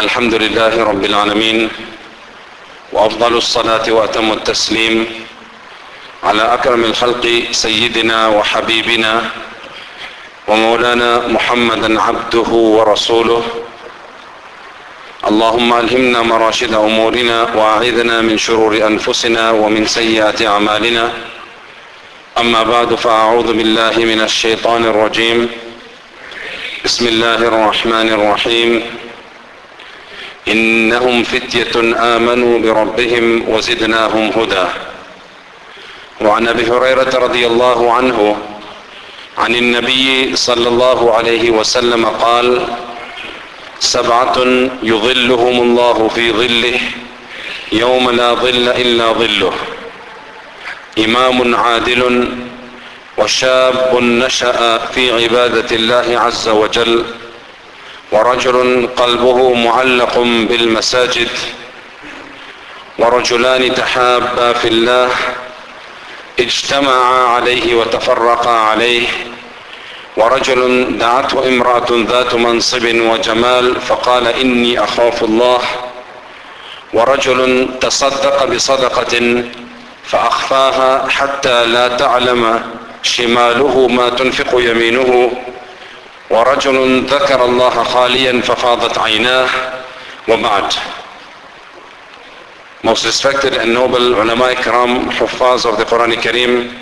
الحمد لله رب العالمين وأفضل الصلاة وأتم التسليم على أكرم الخلق سيدنا وحبيبنا ومولانا محمدا عبده ورسوله. اللهم ألهمنا مراشد أمورنا وأعذنا من شرور أنفسنا ومن سيئات أعمالنا. أما بعد فأعوذ بالله من الشيطان الرجيم. بسم الله الرحمن الرحيم. إنهم فتية آمنوا بربهم وزدناهم هدى. وعن أبي هريرة رضي الله عنه عن النبي صلى الله عليه وسلم قال سبعة يظلهم الله في ظله يوم لا ظل إلا ظله. إمام عادل وشاب نشأ في عبادة الله عز وجل ورجل قلبه معلق بالمساجد ورجلان تحابا في الله اجتمعا عليه وتفرقا عليه ورجل دعته امرأة ذات منصب وجمال فقال إني أخاف الله ورجل تصدق بصدقة فأخفاها حتى لا تعلم شماله ما تنفق يمينه. ورجل ذكر الله خاليا ففاضت عيناه وبعد Most respected and noble ulama ikram, huffaz of the Quran Kareem,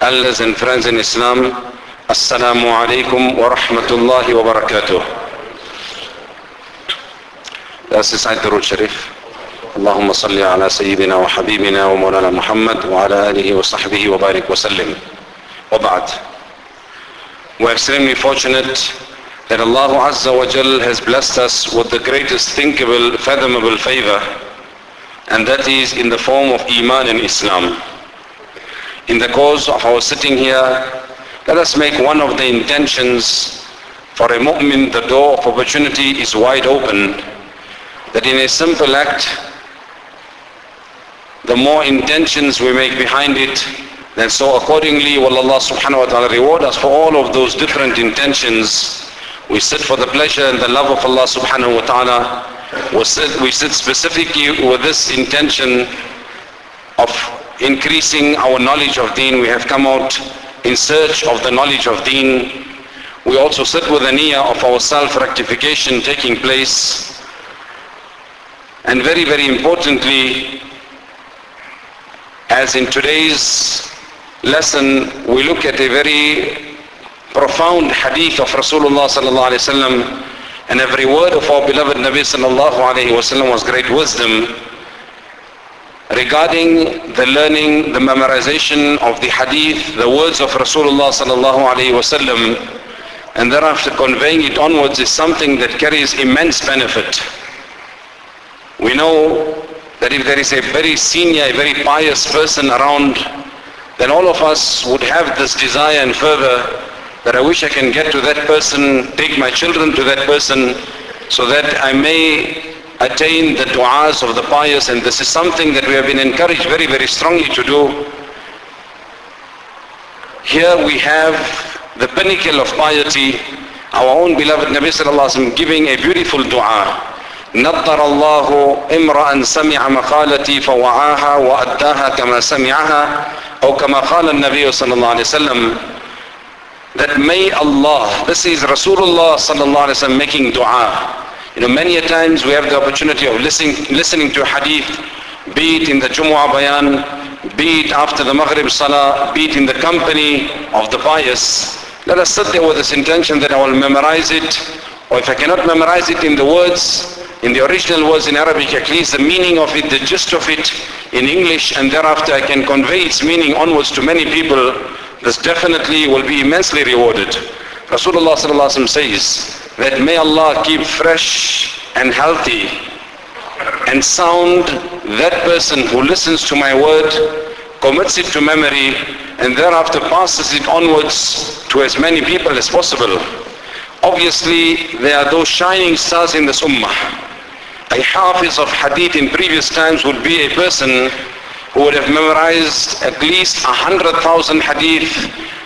elders and friends in Islam, Assalamu alaikum wa rahmatullahi wa barakatuh. Let's recite the Root Sharif. اللهم صل على سيدنا وحبيبنا ومولانا محمد وعلى آله وصحبه وبارك وسلم وبعد We're extremely fortunate that Allah Azza wa Jal has blessed us with the greatest thinkable, fathomable favor and that is in the form of Iman and Islam. In the course of our sitting here, let us make one of the intentions for a mu'min, the door of opportunity is wide open, that in a simple act, the more intentions we make behind it, then so accordingly will Allah subhanahu wa ta'ala reward us for all of those different intentions. We sit for the pleasure and the love of Allah subhanahu wa ta'ala. We sit, we sit specifically with this intention of increasing our knowledge of deen. We have come out in search of the knowledge of deen. We also sit with the niyyah of our self-rectification taking place. And very, very importantly, as in today's lesson, we look at a very profound hadith of Rasulullah sallallahu alaihi wasallam, and every word of our beloved Nabi sallallahu alaihi wasallam was great wisdom regarding the learning, the memorization of the hadith, the words of Rasulullah sallallahu alaihi wasallam, and thereafter conveying it onwards is something that carries immense benefit. We know that if there is a very senior, a very pious person around, then all of us would have this desire and fervor that I wish I can get to that person, take my children to that person, so that I may attain the du'as of the pious, and this is something that we have been encouraged very, very strongly to do. Here we have the pinnacle of piety, our own beloved Nabi Sallallahu Alaihi Wasallam giving a beautiful dua. نظر الله امرأ سمع مقالتي فوعاها وأداها كما سمعها أو كما قال النبي صلى الله عليه وسلم that may Allah, this is Rasulullah sallallahu alaihi wasallam making dua. You know, many a times we have the opportunity of listening, listening to hadith, be it in the Jumu'ah bayan, be it after the Maghrib salah, be it in the company of the pious. Let us sit there with this intention that I will memorize it, or if I cannot memorize it in the words, in the original words in Arabic, at least the meaning of it, the gist of it in English, and thereafter I can convey its meaning onwards to many people, this definitely will be immensely rewarded. Rasulullah says that may Allah keep fresh and healthy and sound that person who listens to my word, commits it to memory, and thereafter passes it onwards to as many people as possible. Obviously, there are those shining stars in this ummah. A hafiz of hadith in previous times would be a person who would have memorized at least a hundred thousand hadith.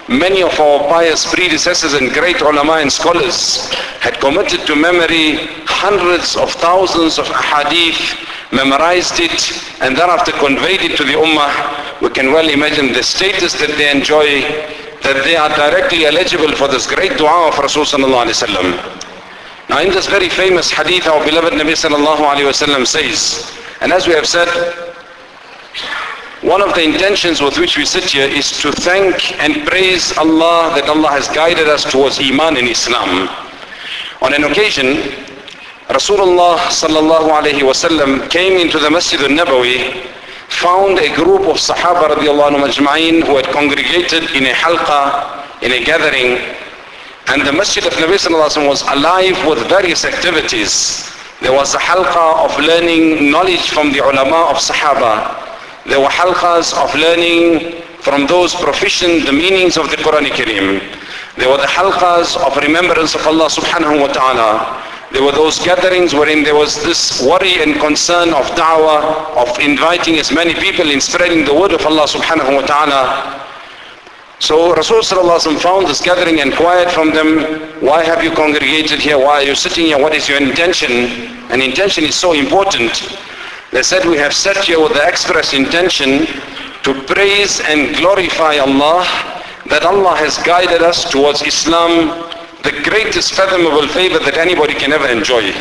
Many of our pious predecessors and great ulama and scholars had committed to memory hundreds of thousands of Hadith, memorized it, and thereafter conveyed it to the ummah, we can well imagine the status that they enjoy, that they are directly eligible for this great dua of Rasulullah sallallahu now in this very famous hadith our beloved Nabi sallallahu alayhi wasallam says, and as we have said, one of the intentions with which we sit here is to thank and praise Allah that Allah has guided us towards Iman in Islam. On an occasion, Rasulullah sallallahu alayhi came into the Masjid al-Nabawi, found a group of Sahaba radiallahu anhu who had congregated in a halqa, in a gathering, and the Masjid of Nabi sallallahu was alive with various activities. There was a halqa of learning knowledge from the ulama of Sahaba. There were halqas of learning from those proficient the meanings of the Quran Kareem. There were the halqas of remembrance of Allah subhanahu wa ta'ala. There were those gatherings wherein there was this worry and concern of da'wah, of inviting as many people in spreading the word of Allah subhanahu wa ta'ala. So Rasulullah found this gathering and inquired from them, why have you congregated here? Why are you sitting here? What is your intention? And intention is so important. They said we have sat here with the express intention to praise and glorify Allah that Allah has guided us towards Islam, the greatest fathomable favor that anybody can ever enjoy.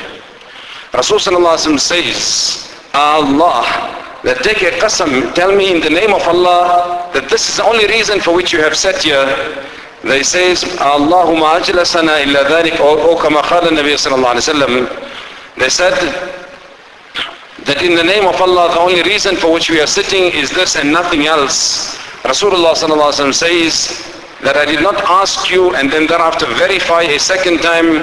Rasulullah says, ah Allah, that take a qasam, tell me in the name of Allah that this is the only reason for which you have sat here. They say, Allahumma ajlasana illa dharik, or kama khala Nabi sallallahu alayhi wa. They said, that in the name of Allah the only reason for which we are sitting is this and nothing else. Rasulullah says that I did not ask you and then thereafter verify a second time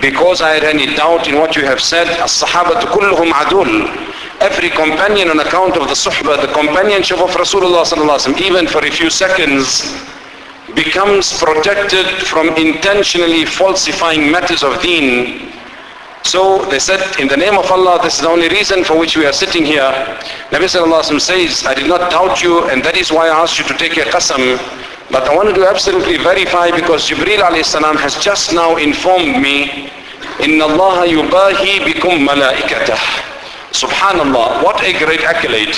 because I had any doubt in what you have said. As-sahabatu kulluhum adul Every companion on account of the suhbah, the companionship of Rasulullah even for a few seconds, becomes protected from intentionally falsifying matters of deen so they said, in the name of Allah, this is the only reason for which we are sitting here. Nabi Sallallahu says, I did not doubt you and that is why I asked you to take a qasam. But I wanted to absolutely verify because Jibreel alayhi has just now informed me, إِنَّ اللَّهَ يُبَاهِي بِكُمْ مَلَائِكَتَهُ Subhanallah, what a great accolade.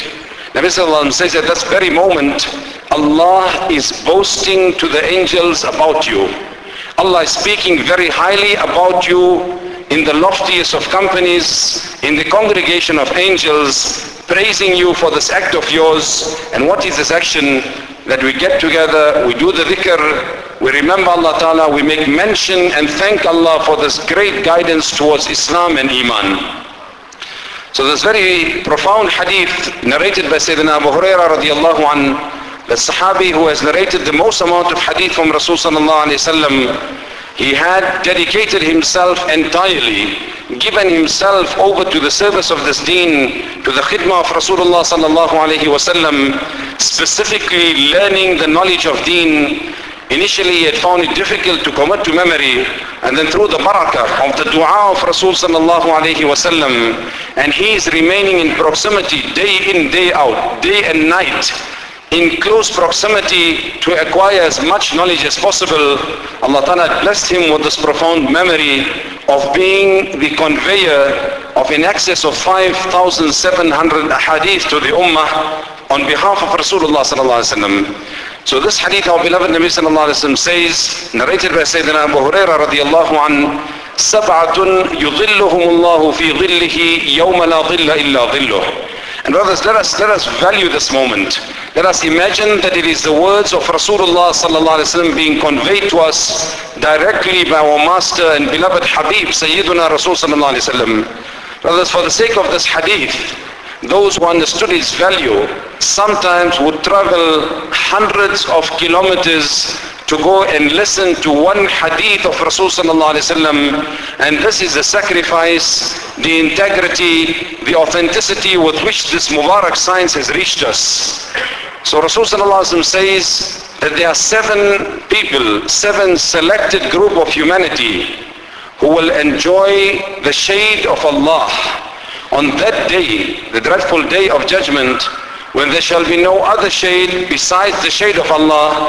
Nabi Sallallahu says at this very moment, Allah is boasting to the angels about you. Allah is speaking very highly about you in the loftiest of companies, in the congregation of angels, praising you for this act of yours. And what is this action? That we get together, we do the dhikr, we remember Allah Ta'ala, we make mention and thank Allah for this great guidance towards Islam and Iman. So this very profound hadith narrated by Sayyidina Abu Hurairah radiallahu anh, the Sahabi who has narrated the most amount of hadith from Rasul sallallahu alayhi wa sallam, he had dedicated himself entirely, given himself over to the service of this deen, to the khidmah of Rasulullah sallallahu alayhi wasallam, specifically learning the knowledge of deen. Initially he had found it difficult to commit to memory and then through the barakah of the dua of Rasul sallallahu alayhi wasallam and he is remaining in proximity day in, day out, day and night in close proximity to acquire as much knowledge as possible. Allah Ta'ala blessed him with this profound memory of being the conveyor of in excess of 5,700 hadith to the ummah on behalf of Rasulullah sallallahu alaihi wasallam. So this hadith our beloved Nabi sallallahu alaihi wasallam says, narrated by Sayyidina Abu Hurairah radiallahu anhu, سبعة يظلهم الله في ظله يوم لا ظل إلا ظله and brothers, let us, let us value this moment. Let us imagine that it is the words of Rasulullah sallallahu being conveyed to us directly by our master and beloved Habib Sayyiduna Rasul sallallahu Brothers, for the sake of this hadith, those who understood its value sometimes would travel hundreds of kilometers to go and listen to one hadith of Rasulullah and this is the sacrifice, the integrity, the authenticity with which this Mubarak science has reached us. So Rasulullah says that there are seven people, seven selected group of humanity who will enjoy the shade of Allah on that day, the dreadful day of judgment, when there shall be no other shade besides the shade of Allah,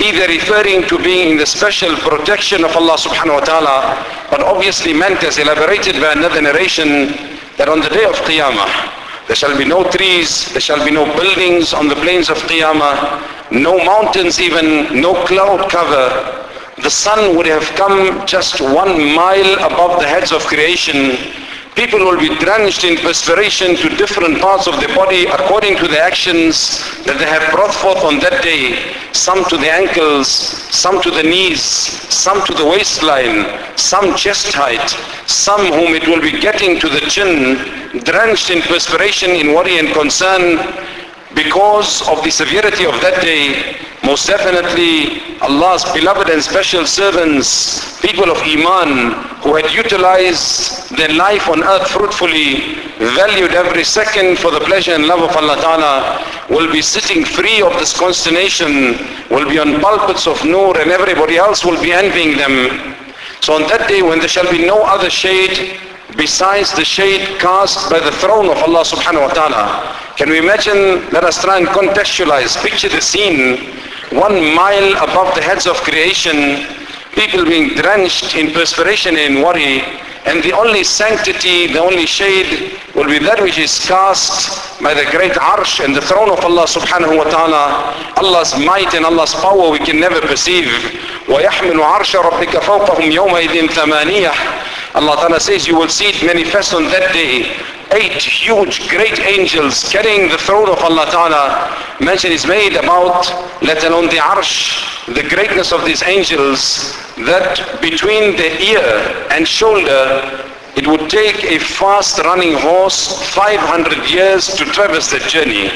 either referring to being in the special protection of Allah subhanahu wa ta'ala, but obviously meant as elaborated by another narration that on the day of Qiyamah, there shall be no trees, there shall be no buildings on the plains of Qiyamah, no mountains even, no cloud cover. The sun would have come just one mile above the heads of creation People will be drenched in perspiration to different parts of the body according to the actions that they have brought forth on that day. Some to the ankles, some to the knees, some to the waistline, some chest height, some whom it will be getting to the chin, drenched in perspiration in worry and concern because of the severity of that day, most definitely Allah's beloved and special servants, people of Iman, who had utilized their life on earth fruitfully, valued every second for the pleasure and love of Allah Ta'ala, will be sitting free of this consternation, will be on pulpits of nur and everybody else will be envying them. So on that day when there shall be no other shade besides the shade cast by the throne of Allah subhanahu wa ta'ala. Can we imagine, let us try and contextualize, picture the scene, one mile above the heads of creation, people being drenched in perspiration and worry, and the only sanctity, the only shade will be that which is cast by the great arsh and the throne of Allah subhanahu wa ta'ala. Allah's might and Allah's power we can never perceive. وَيَحْمِلُ عَرْشَ رَبِّكَ فَوْقَهُمْ يَوْمَئِذٍ ثَمَانِيَةً Allah Ta'ala says you will see it manifest on that day. Eight huge, great angels carrying the throne of Allah Ta'ala. Mention is made about, let alone the arsh, the greatness of these angels, that between the ear and shoulder, it would take a fast running horse 500 years to traverse the journey.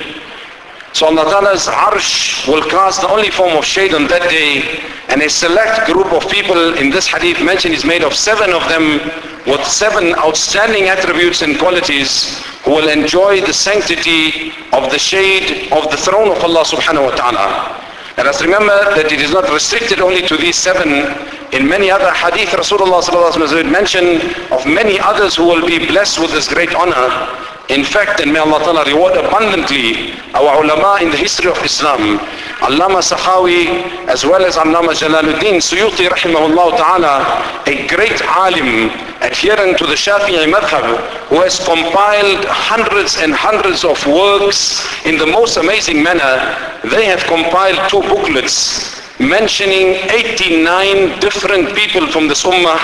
So Allah Ta'ala's arsh will cast the only form of shade on that day and a select group of people in this hadith mentioned is made of seven of them with seven outstanding attributes and qualities who will enjoy the sanctity of the shade of the throne of Allah subhanahu wa ta'ala. And let's remember that it is not restricted only to these seven. In many other hadith, Rasulullah has mentioned of many others who will be blessed with this great honor. In fact, and may Allah Ta'ala reward abundantly our ulama in the history of Islam. Allama Sakhawi as well as Allama Jalaluddin Suyuti rahimahullah ta'ala, a great alim adherent to the Shafi'i madhab who has compiled hundreds and hundreds of works in the most amazing manner. They have compiled two booklets mentioning 89 different people from this ummah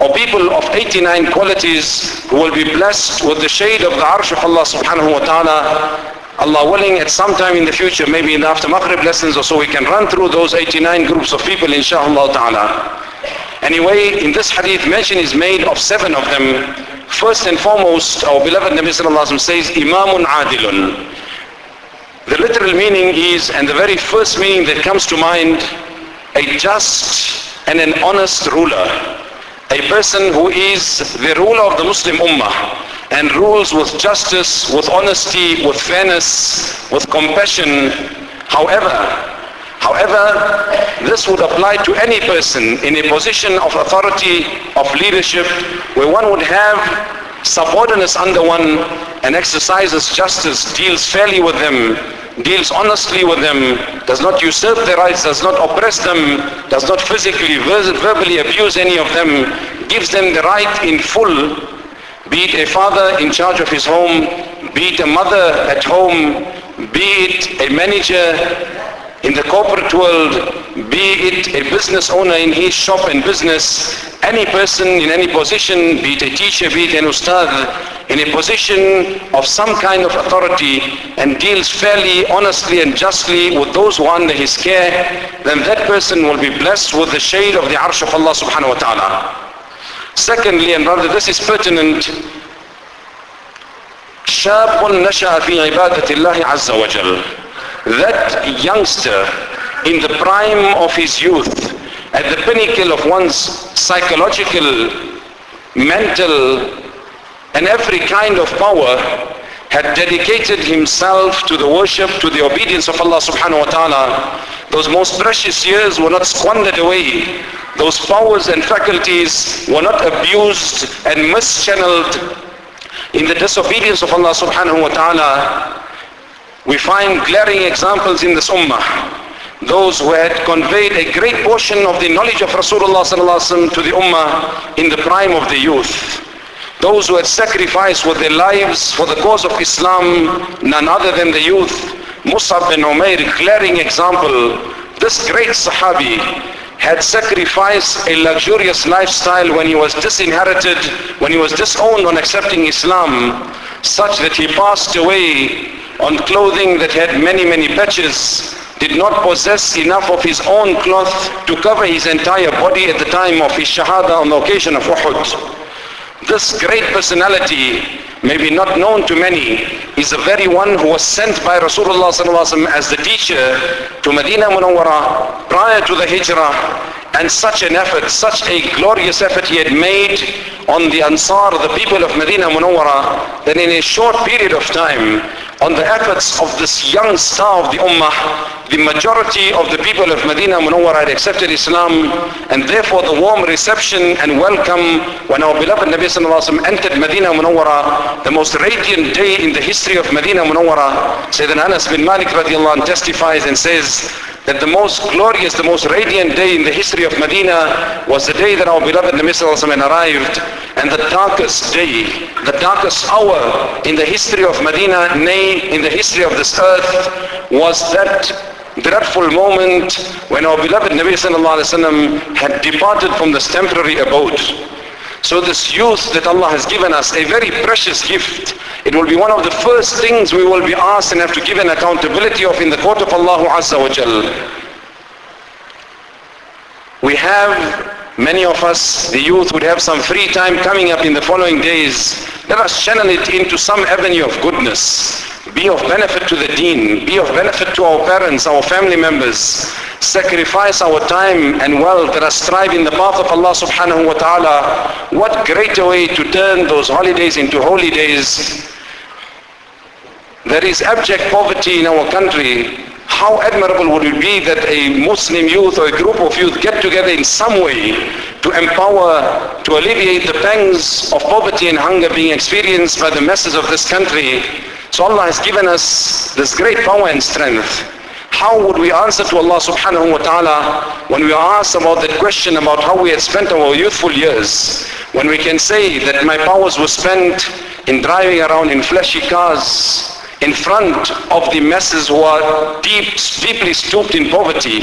or people of 89 qualities who will be blessed with the shade of the arsh of Allah subhanahu wa ta'ala. Allah willing at some time in the future, maybe in the after Maghrib lessons or so, we can run through those 89 groups of people inshallah ta'ala. Anyway, in this hadith, mention is made of seven of them. First and foremost, our beloved Nabi sallallahu alaihi wasallam says, Imamun Adilun. The literal meaning is, and the very first meaning that comes to mind, a just and an honest ruler. A person who is the ruler of the Muslim Ummah and rules with justice, with honesty, with fairness, with compassion. However, However, this would apply to any person in a position of authority, of leadership, where one would have subordinates under one and exercises justice, deals fairly with them, deals honestly with them, does not usurp their rights, does not oppress them, does not physically, verbally abuse any of them, gives them the right in full, be it a father in charge of his home, be it a mother at home, be it a manager in the corporate world, be it a business owner in his shop and business, any person in any position, be it a teacher, be it an ustad, in a position of some kind of authority and deals fairly, honestly and justly with those who are under his care, then that person will be blessed with the shade of the arsh of Allah subhanahu wa ta'ala. Secondly, and rather this is pertinent, شاب نشأ في عبادة الله عز وجل. that youngster in the prime of his youth, at the pinnacle of one's psychological, mental, and every kind of power had dedicated himself to the worship, to the obedience of Allah subhanahu wa ta'ala. Those most precious years were not squandered away. Those powers and faculties were not abused and mischanneled in the disobedience of Allah subhanahu wa ta'ala. We find glaring examples in this ummah those who had conveyed a great portion of the knowledge of Rasulullah to the Ummah in the prime of the youth. Those who had sacrificed with their lives for the cause of Islam, none other than the youth. Mus'ab bin Umair, glaring example. This great Sahabi had sacrificed a luxurious lifestyle when he was disinherited, when he was disowned on accepting Islam, such that he passed away on clothing that had many, many patches, did not possess enough of his own cloth to cover his entire body at the time of his shahada on the occasion of Uhud. This great personality, maybe not known to many, is the very one who was sent by Rasulullah as the teacher to Medina Munawwara prior to the hijrah and such an effort, such a glorious effort he had made on the Ansar, the people of Medina Munawwara, that in a short period of time, on the efforts of this young star of the Ummah, the majority of the people of Medina Munawwara had accepted Islam and therefore the warm reception and welcome when our beloved Nabi Sallallahu Alaihi Wasallam entered Medina Munawwara, the most radiant day in the history of Medina Munawwara, Sayyidina Anas bin Malik radiallahu anh testifies and says, that the most glorious, the most radiant day in the history of Medina was the day that our beloved Nabi Sallallahu arrived and the darkest day, the darkest hour in the history of Medina, nay, in the history of this earth was that dreadful moment when our beloved Nabi Sallallahu had departed from this temporary abode. So this youth that Allah has given us, a very precious gift, it will be one of the first things we will be asked and have to give an accountability of in the court of Allah Azza wa Jal. We have, many of us, the youth would have some free time coming up in the following days. Let us channel it into some avenue of goodness. Be of benefit to the deen. Be of benefit to our parents, our family members sacrifice our time and wealth that are strive in the path of Allah subhanahu wa ta'ala, what greater way to turn those holidays into holy days. There is abject poverty in our country. How admirable would it be that a Muslim youth or a group of youth get together in some way to empower, to alleviate the pangs of poverty and hunger being experienced by the masses of this country. So Allah has given us this great power and strength. How would we answer to Allah subhanahu wa ta'ala when we are asked about that question about how we had spent our youthful years? When we can say that my powers were spent in driving around in flashy cars in front of the masses who are deep, deeply stooped in poverty.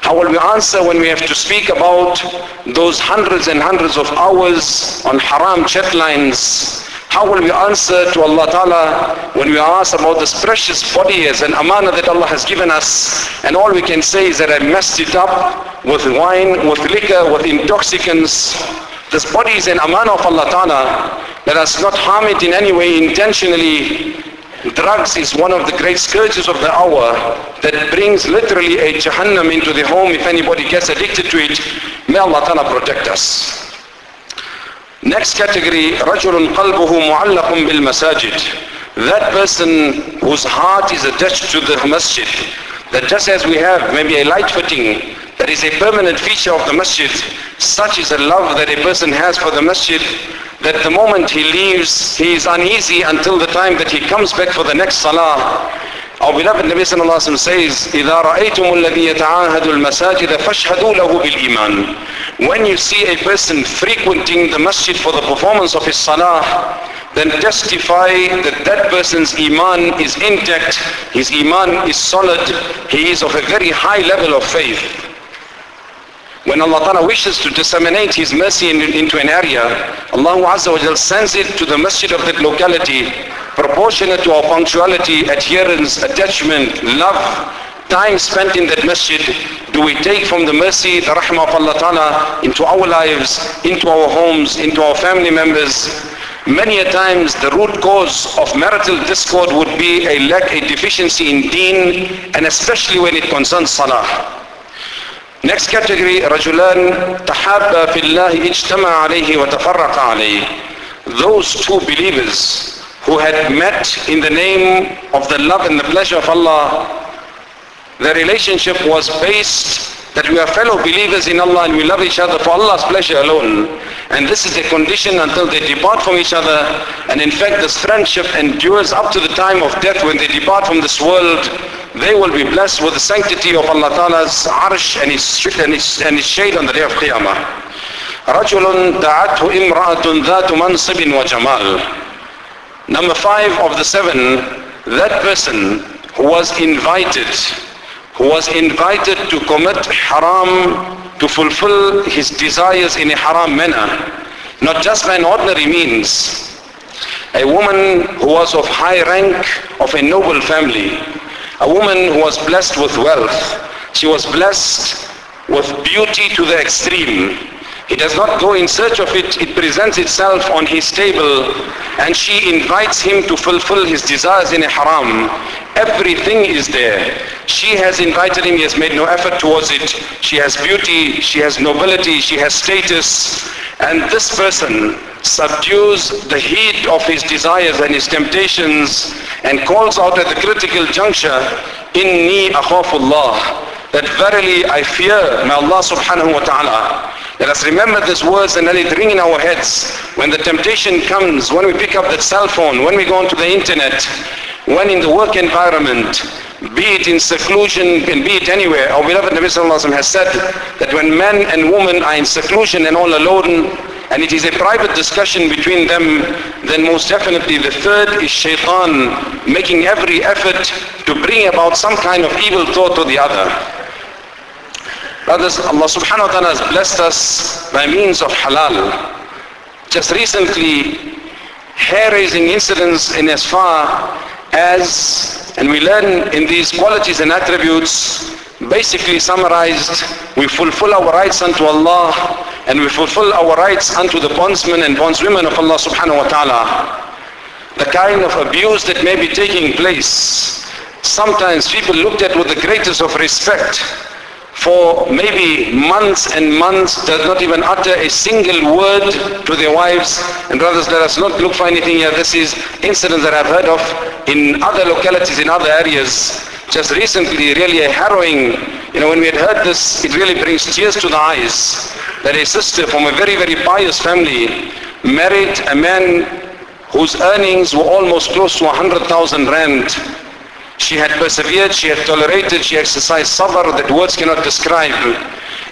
How will we answer when we have to speak about those hundreds and hundreds of hours on haram chat lines how will we answer to Allah Ta'ala when we are asked about this precious body as an amana that Allah has given us and all we can say is that I messed it up with wine, with liquor, with intoxicants. This body is an amana of Allah Ta'ala. Let us not harm it in any way intentionally. Drugs is one of the great scourges of the hour that brings literally a jahannam into the home if anybody gets addicted to it. May Allah Ta'ala protect us. Next category, رجل قلبه معلق بالمساجد. That person whose heart is attached to the masjid. That just as we have maybe a light fitting that is a permanent feature of the masjid, such is the love that a person has for the masjid that the moment he leaves, he is uneasy until the time that he comes back for the next salah. Our beloved Nabi sallallahu alayhi wa says, إِذَا رَأَيْتُمُ الَّذِي يَتَعَاهَدُ الْمَسَاجِدَ فَاشْهَدُوا لَهُ بِالْإِيمَانِ When you see a person frequenting the masjid for the performance of his salah, then testify that that person's iman is intact, his iman is solid, he is of a very high level of faith. When Allah Ta'ala wishes to disseminate His mercy in, into an area, Allah Azza wa sends it to the masjid of that locality proportionate to our punctuality, adherence, attachment, love, time spent in that masjid do we take from the mercy, the rahmah of Allah Ta'ala into our lives, into our homes, into our family members. Many a times the root cause of marital discord would be a lack, a deficiency in deen and especially when it concerns salah. Next category, رجلان تحابا في الله اجتمع عليه وتفرق عليه. Those two believers who had met in the name of the love and the pleasure of Allah. The relationship was based that we are fellow believers in Allah and we love each other for Allah's pleasure alone. And this is the condition until they depart from each other. And in fact, this friendship endures up to the time of death when they depart from this world. they will be blessed with the sanctity of Allah Ta'ala's arsh and his, and his, and his shade on the day of Qiyamah. رجل دعته امرأة ذات منصب وجمال Number five of the seven, that person who was invited, who was invited to commit haram, to fulfill his desires in a haram manner, not just by an ordinary means. A woman who was of high rank, of a noble family, a woman who was blessed with wealth, she was blessed with beauty to the extreme, he does not go in search of it. It presents itself on his table and she invites him to fulfill his desires in a haram. Everything is there. She has invited him. He has made no effort towards it. She has beauty. She has nobility. She has status. And this person subdues the heat of his desires and his temptations and calls out at the critical juncture, Inni akhafullah. That verily I fear may Allah subhanahu wa ta'ala let us remember these words and let it ring in our heads. When the temptation comes, when we pick up that cell phone, when we go onto the internet, when in the work environment, be it in seclusion and be it anywhere. Our beloved Nabi Sallallahu has said that when man and woman are in seclusion and all alone, and it is a private discussion between them, then most definitely the third is shaitan making every effort to bring about some kind of evil thought to the other. Brothers, Allah subhanahu wa ta'ala has blessed us by means of halal. Just recently, hair-raising incidents in as far as, and we learn in these qualities and attributes, basically summarized, we fulfill our rights unto Allah and we fulfill our rights unto the bondsmen and bondswomen of Allah subhanahu wa ta'ala. The kind of abuse that may be taking place, sometimes people looked at with the greatest of respect for maybe months and months does not even utter a single word to their wives. And brothers, let us not look for anything here. This is incidents that I've heard of in other localities, in other areas. Just recently, really a harrowing, you know, when we had heard this, it really brings tears to the eyes that a sister from a very, very pious family married a man whose earnings were almost close to 100,000 rand she had persevered, she had tolerated, she exercised sabr that words cannot describe.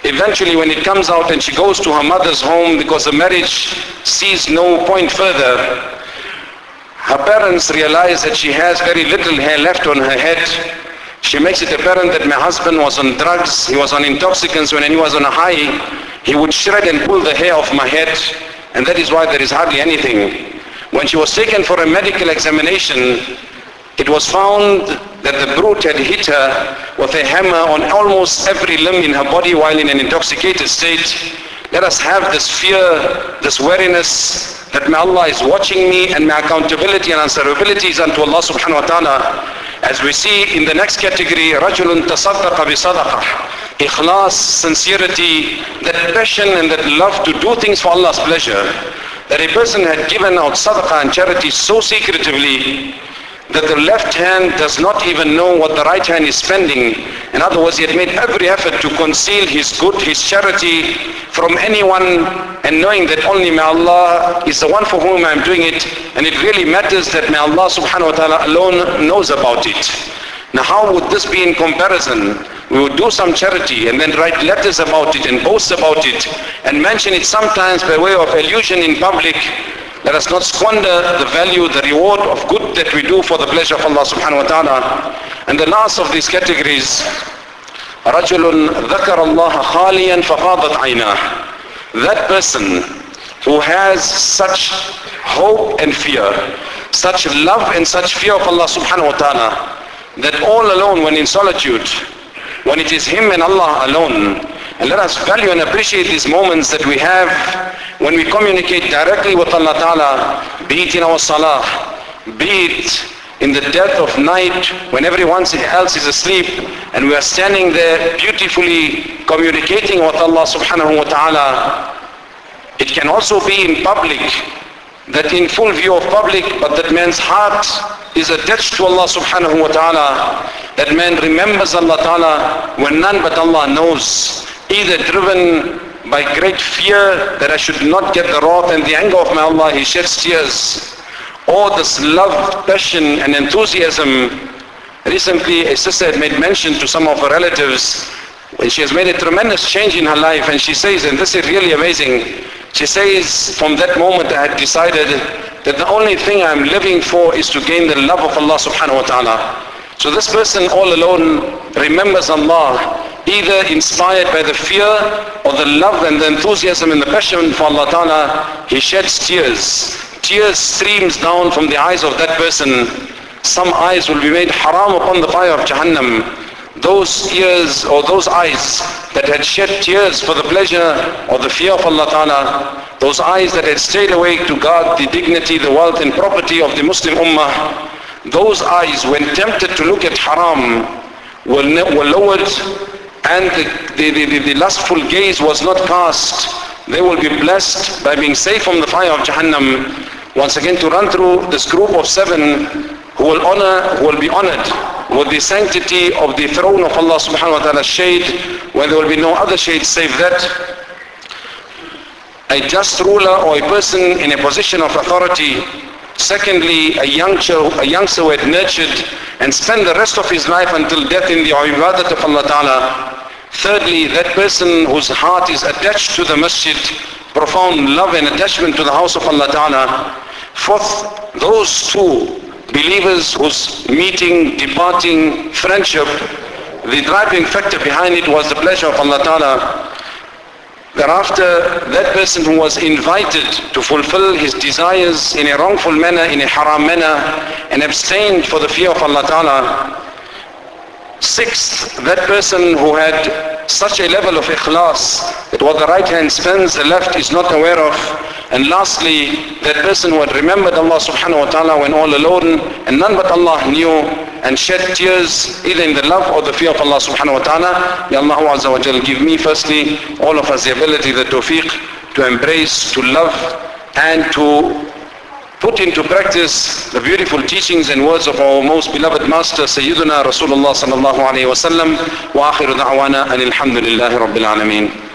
Eventually when it comes out and she goes to her mother's home because the marriage sees no point further, her parents realize that she has very little hair left on her head. She makes it apparent that my husband was on drugs, he was on intoxicants when he was on a high. He would shred and pull the hair off my head and that is why there is hardly anything. When she was taken for a medical examination, it was found that the brute had hit her with a hammer on almost every limb in her body while in an intoxicated state. Let us have this fear, this wariness that may Allah is watching me and my accountability and answerability is unto Allah subhanahu wa ta'ala. As we see in the next category, رَجُلٌ تَصَدَّقَ بِصَدَقَةٍ Ikhlas, sincerity, that passion and that love to do things for Allah's pleasure. That a person had given out sadaqah and charity so secretively that the left hand does not even know what the right hand is spending. In other words, he had made every effort to conceal his good, his charity from anyone and knowing that only may Allah is the one for whom I'm doing it and it really matters that may Allah subhanahu wa ta'ala alone knows about it. Now how would this be in comparison? We would do some charity and then write letters about it and boast about it and mention it sometimes by way of allusion in public let us not squander the value, the reward of good that we do for the pleasure of Allah subhanahu wa ta'ala. And the last of these categories, رجل ذكر الله خاليا ففاضت عيناه. That person who has such hope and fear, such love and such fear of Allah subhanahu wa ta'ala, that all alone when in solitude, when it is him and Allah alone, and let us value and appreciate these moments that we have when we communicate directly with Allah Ta'ala, be it in our salah, be it in the death of night when everyone else is asleep and we are standing there beautifully communicating with Allah subhanahu wa ta'ala. It can also be in public, that in full view of public, but that man's heart is attached to Allah subhanahu wa ta'ala. That man remembers Allah ta'ala when none but Allah knows either driven by great fear that I should not get the wrath and the anger of my Allah, he sheds tears. All this love, passion and enthusiasm Recently, a sister had made mention to some of her relatives and she has made a tremendous change in her life and she says, and this is really amazing, she says, from that moment I had decided that the only thing I'm living for is to gain the love of Allah subhanahu wa ta'ala. So this person all alone remembers Allah either inspired by the fear or the love and the enthusiasm and the passion for Allah Ta'ala, he sheds tears. Tears streams down from the eyes of that person. Some eyes will be made haram upon the fire of Jahannam. Those ears or those eyes that had shed tears for the pleasure or the fear of Allah Ta'ala, those eyes that had stayed awake to guard the dignity, the wealth and property of the Muslim Ummah, those eyes when tempted to look at haram were, were lowered and the, the, the, the, lustful gaze was not cast. They will be blessed by being safe from the fire of Jahannam. Once again to run through this group of seven who will honor, who will be honored with the sanctity of the throne of Allah subhanahu wa ta'ala shade where there will be no other shade save that. A just ruler or a person in a position of authority Secondly, a youngster, a youngster who had nurtured and spent the rest of his life until death in the ibadat of Allah Ta'ala. Thirdly, that person whose heart is attached to the masjid, profound love and attachment to the house of Allah Ta'ala. Fourth, those two believers whose meeting, departing, friendship, the driving factor behind it was the pleasure of Allah Ta'ala. Thereafter, that person who was invited to fulfill his desires in a wrongful manner, in a haram manner, and abstained for the fear of Allah Ta'ala. Sixth, that person who had such a level of ikhlas that what the right hand spends, the left is not aware of. And lastly, that person who had remembered Allah subhanahu wa ta'ala when all alone and none but Allah knew and shed tears either in the love or the fear of Allah subhanahu wa ta'ala. May Allah Azza wa Jal give me firstly all of us the ability, the tawfiq to embrace, to love and to put into practice the beautiful teachings and words of our most beloved master Sayyidina Rasulullah sallallahu alayhi wa sallam wa akhiru da'wana and alhamdulillahi rabbil alameen.